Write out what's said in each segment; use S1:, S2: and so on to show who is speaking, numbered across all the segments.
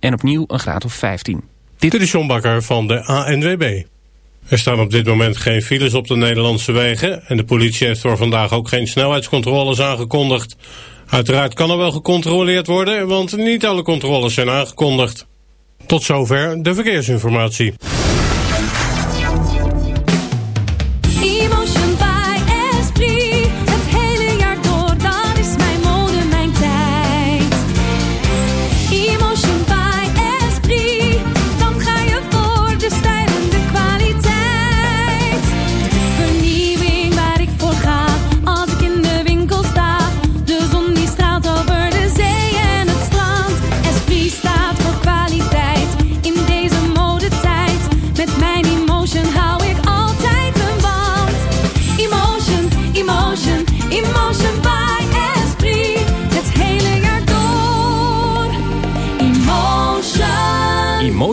S1: en opnieuw een graad of 15.
S2: Dit is John Bakker van de ANWB. Er staan op dit moment geen files op de Nederlandse wegen... en de politie heeft voor vandaag ook geen snelheidscontroles aangekondigd. Uiteraard kan er wel gecontroleerd worden... want niet alle controles zijn aangekondigd. Tot zover de verkeersinformatie.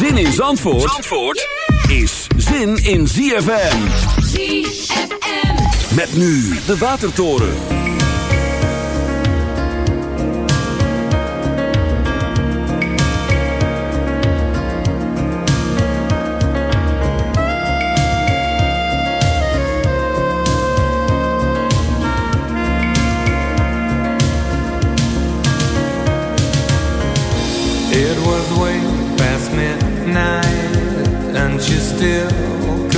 S3: Zin in Zandvoort, Zandvoort is zin in ZFM.
S4: ZFM.
S3: Met nu de Watertoren.
S5: It was way past midnight and you still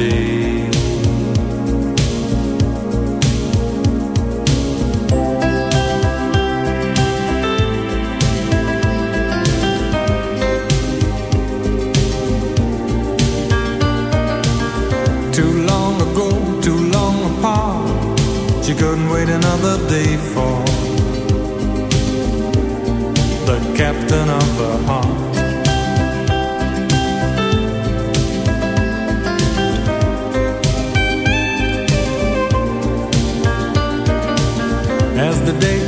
S5: day. Too long ago, too long apart. She couldn't wait another day for the captain of her heart.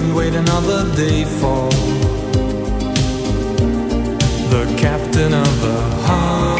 S5: She couldn't wait another day for the captain of the heart.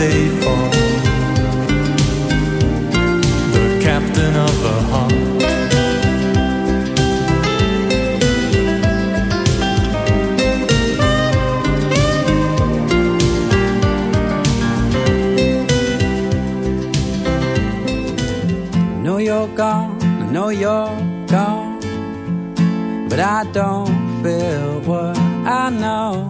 S5: Day for the captain of the heart.
S6: I know you're gone, I know you're gone, but I don't feel what I know.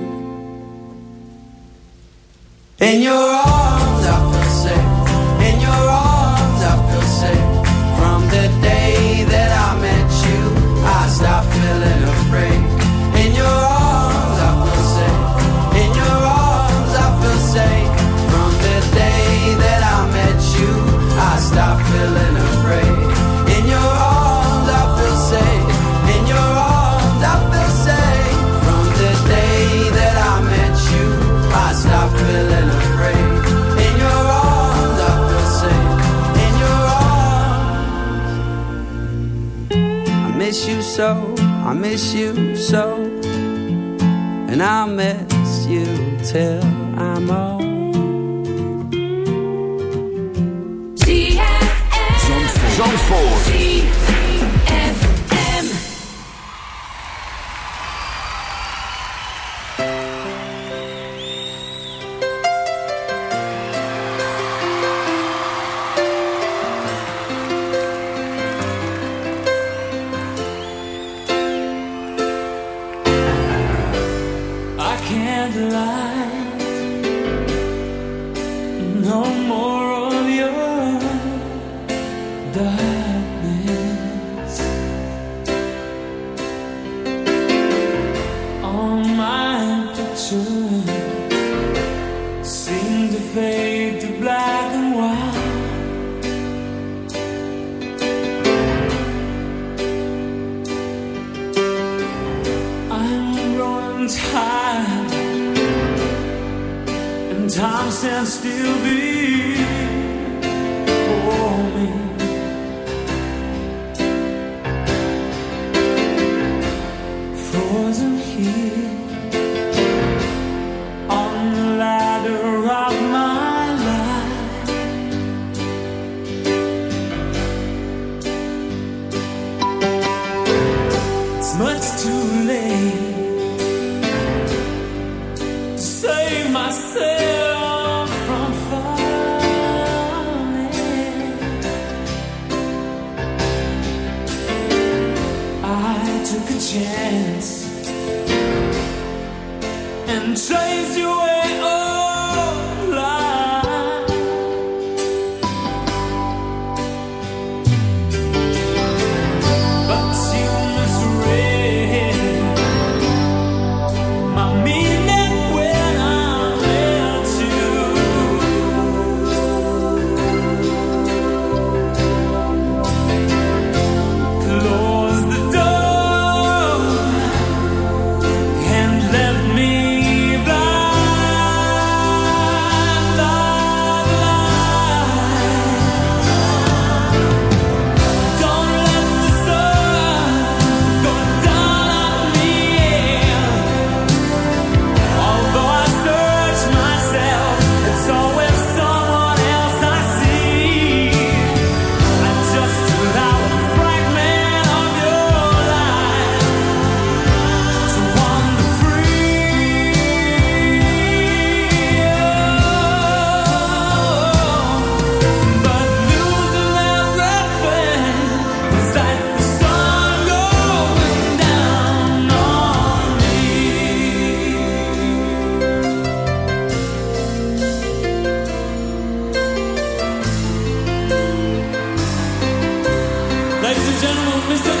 S6: In your arms, I I miss you so, and I'll miss you till
S7: Mr.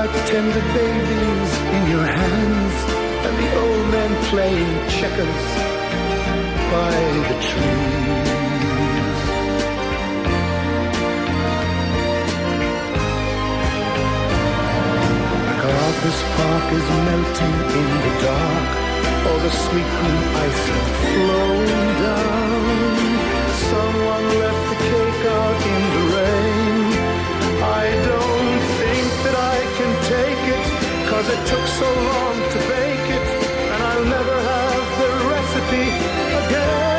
S8: Like tender babies in your hands, and the old man playing checkers by the trees. MacArthur's Park is melting in the dark. All the sweet green icing flowing down. Someone left the cake out in the rain. Cause it took so long to bake it, and I'll never have the recipe again.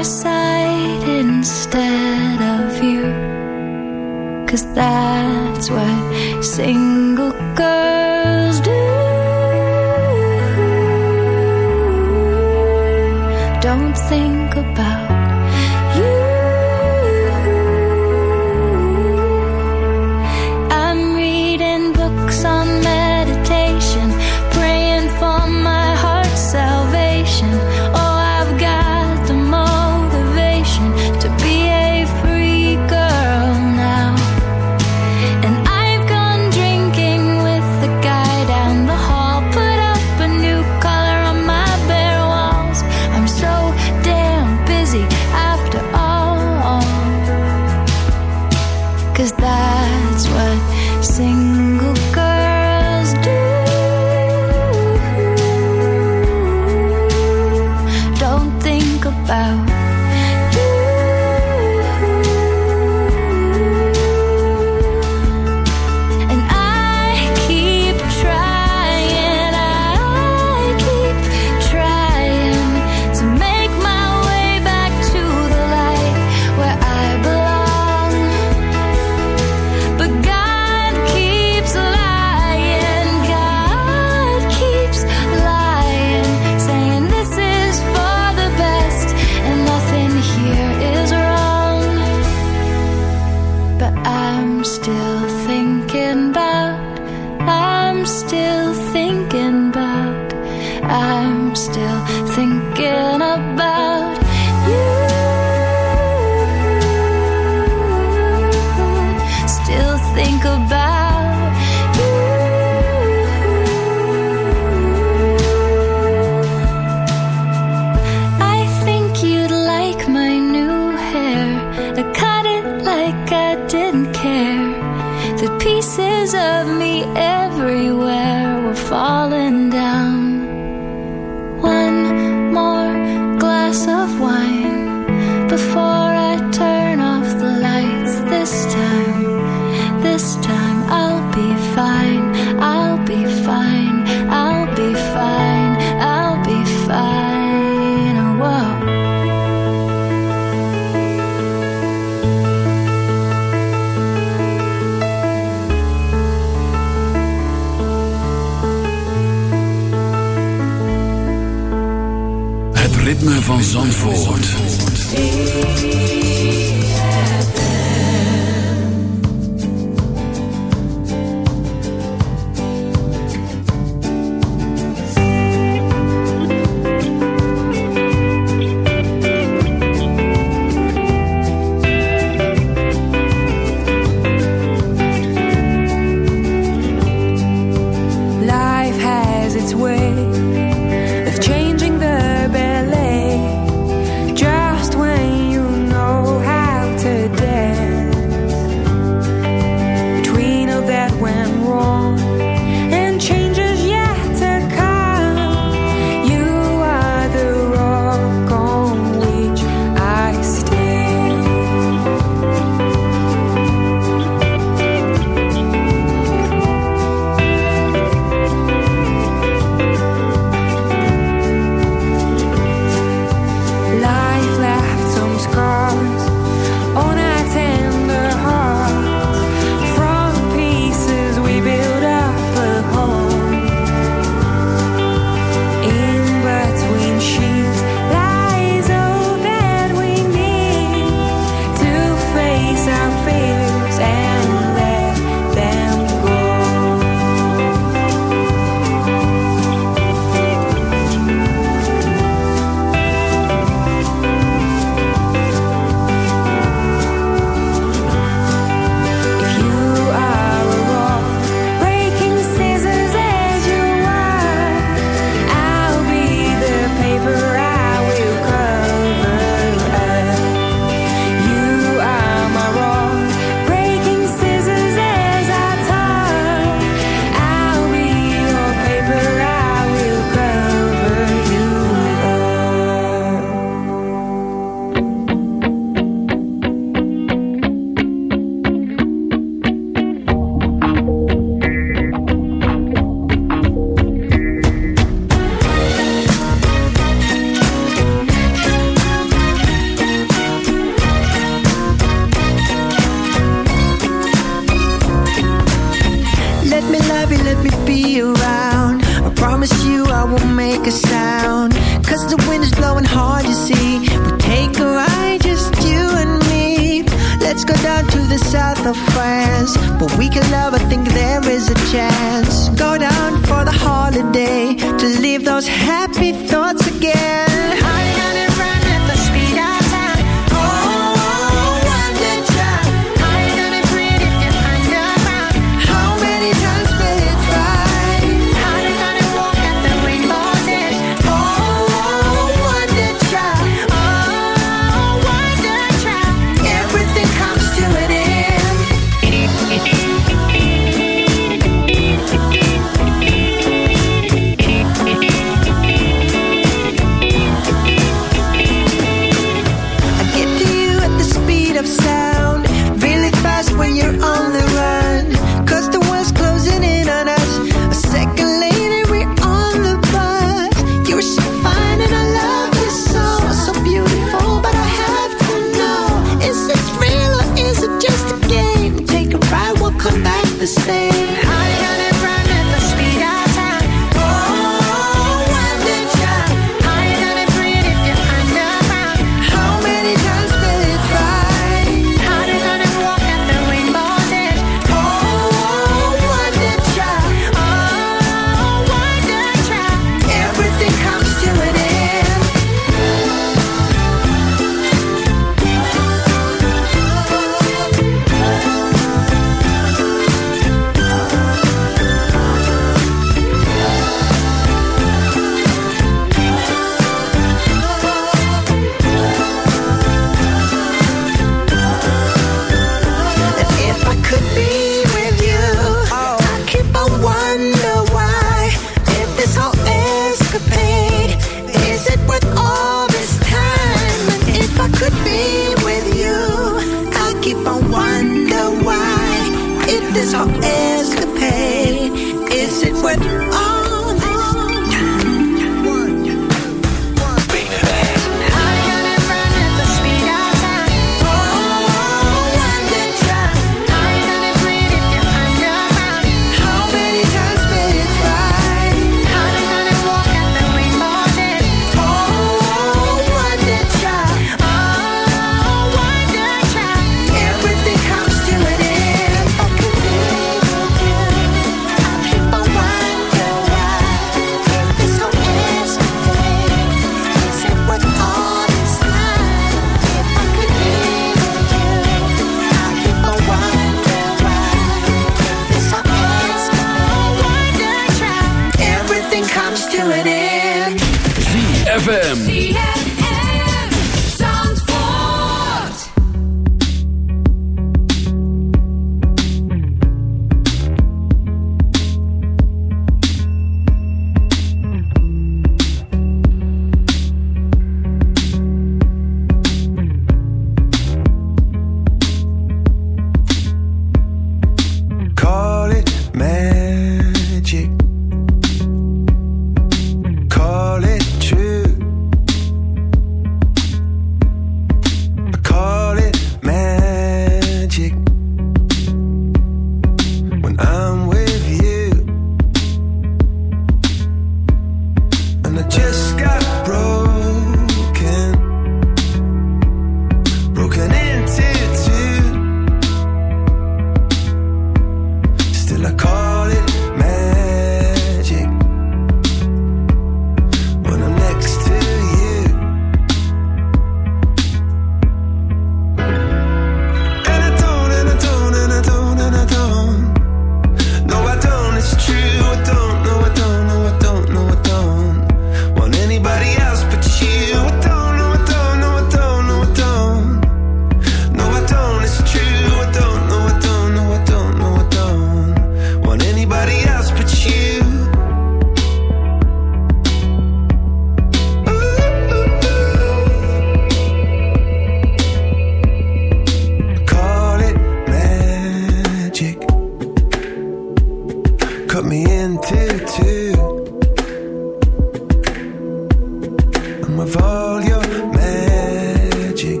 S3: with all your
S9: magic.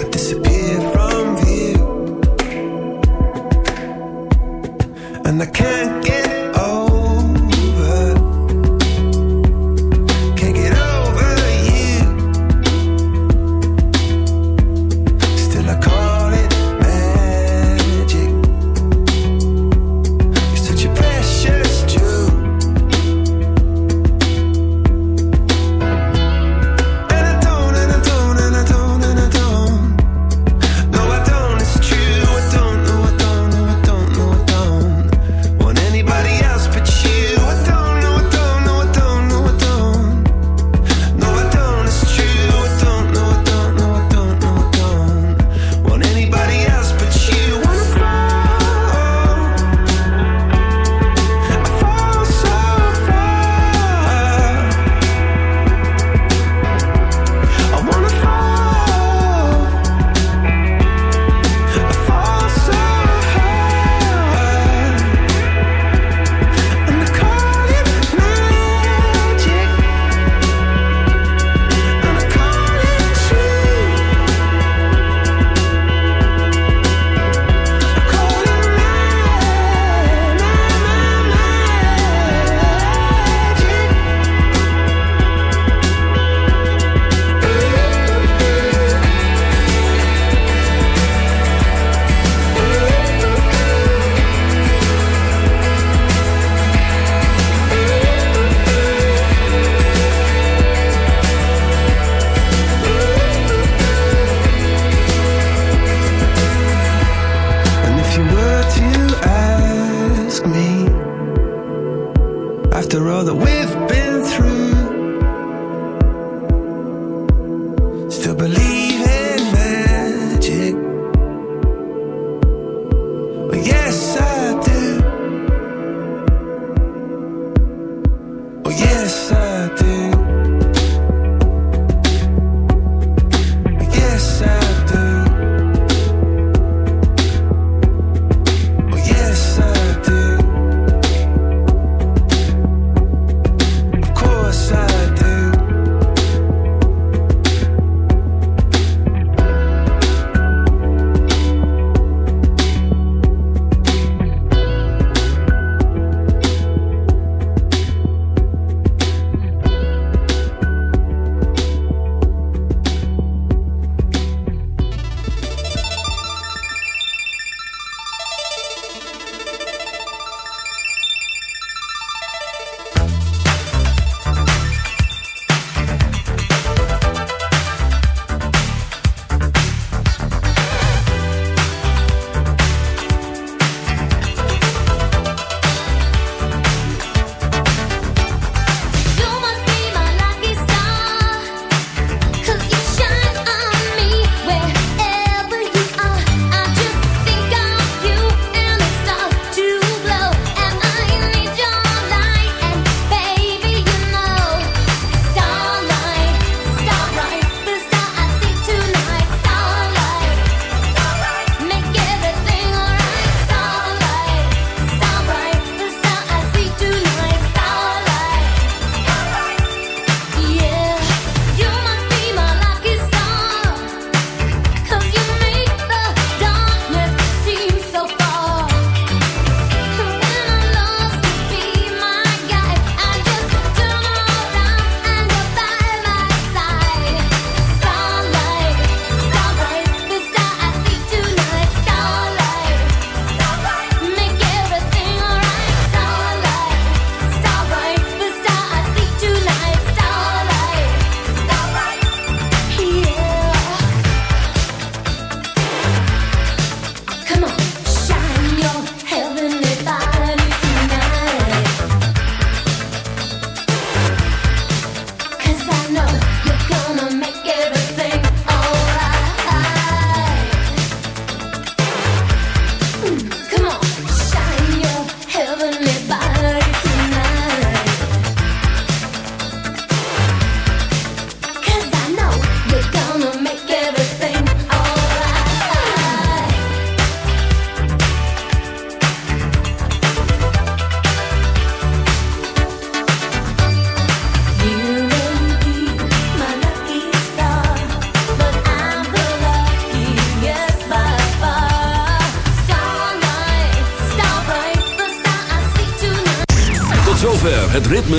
S9: I disappear from view, and I can't get.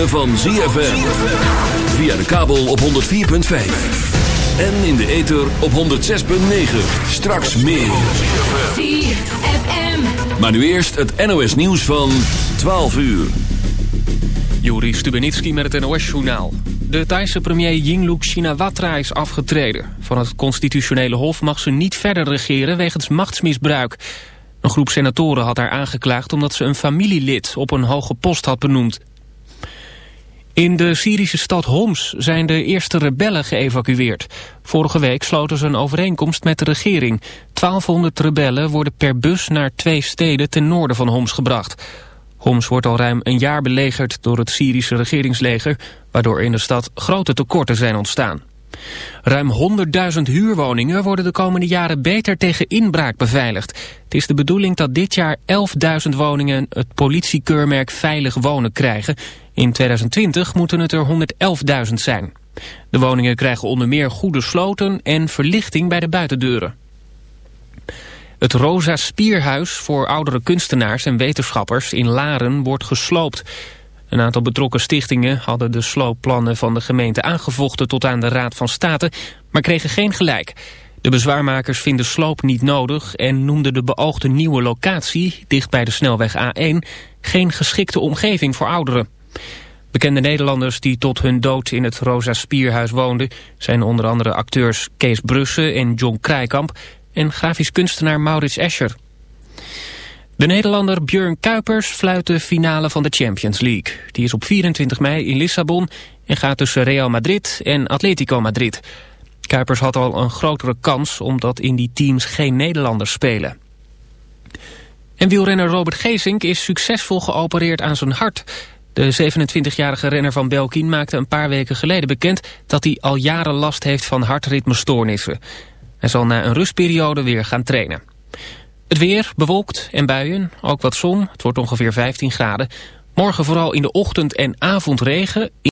S7: Ritme van ZFM. Via de kabel op 104.5. En in de ether op 106.9. Straks meer.
S10: ZFM.
S7: Maar nu eerst het NOS nieuws van 12 uur.
S1: Juri Stubenitski met het NOS-journaal. De Thaise premier Yingluck Shinawatra is afgetreden. Van het constitutionele hof mag ze niet verder regeren wegens machtsmisbruik. Een groep senatoren had haar aangeklaagd omdat ze een familielid op een hoge post had benoemd. In de Syrische stad Homs zijn de eerste rebellen geëvacueerd. Vorige week sloten ze een overeenkomst met de regering. 1200 rebellen worden per bus naar twee steden ten noorden van Homs gebracht. Homs wordt al ruim een jaar belegerd door het Syrische regeringsleger... waardoor in de stad grote tekorten zijn ontstaan. Ruim 100.000 huurwoningen worden de komende jaren beter tegen inbraak beveiligd. Het is de bedoeling dat dit jaar 11.000 woningen het politiekeurmerk Veilig Wonen krijgen. In 2020 moeten het er 111.000 zijn. De woningen krijgen onder meer goede sloten en verlichting bij de buitendeuren. Het Rosa Spierhuis voor oudere kunstenaars en wetenschappers in Laren wordt gesloopt. Een aantal betrokken stichtingen hadden de sloopplannen van de gemeente aangevochten tot aan de Raad van State, maar kregen geen gelijk. De bezwaarmakers vinden sloop niet nodig en noemden de beoogde nieuwe locatie, dicht bij de snelweg A1, geen geschikte omgeving voor ouderen. Bekende Nederlanders die tot hun dood in het Rosa Spierhuis woonden... zijn onder andere acteurs Kees Brussen en John Krijkamp... en grafisch kunstenaar Maurits Escher. De Nederlander Björn Kuipers fluit de finale van de Champions League. Die is op 24 mei in Lissabon en gaat tussen Real Madrid en Atletico Madrid. Kuipers had al een grotere kans omdat in die teams geen Nederlanders spelen. En wielrenner Robert Geesink is succesvol geopereerd aan zijn hart. De 27-jarige renner van Belkin maakte een paar weken geleden bekend... dat hij al jaren last heeft van hartritmestoornissen. Hij zal na een rustperiode weer gaan trainen. Het weer, bewolkt en buien, ook wat zon. Het wordt ongeveer 15 graden. Morgen vooral in de ochtend en avond regen.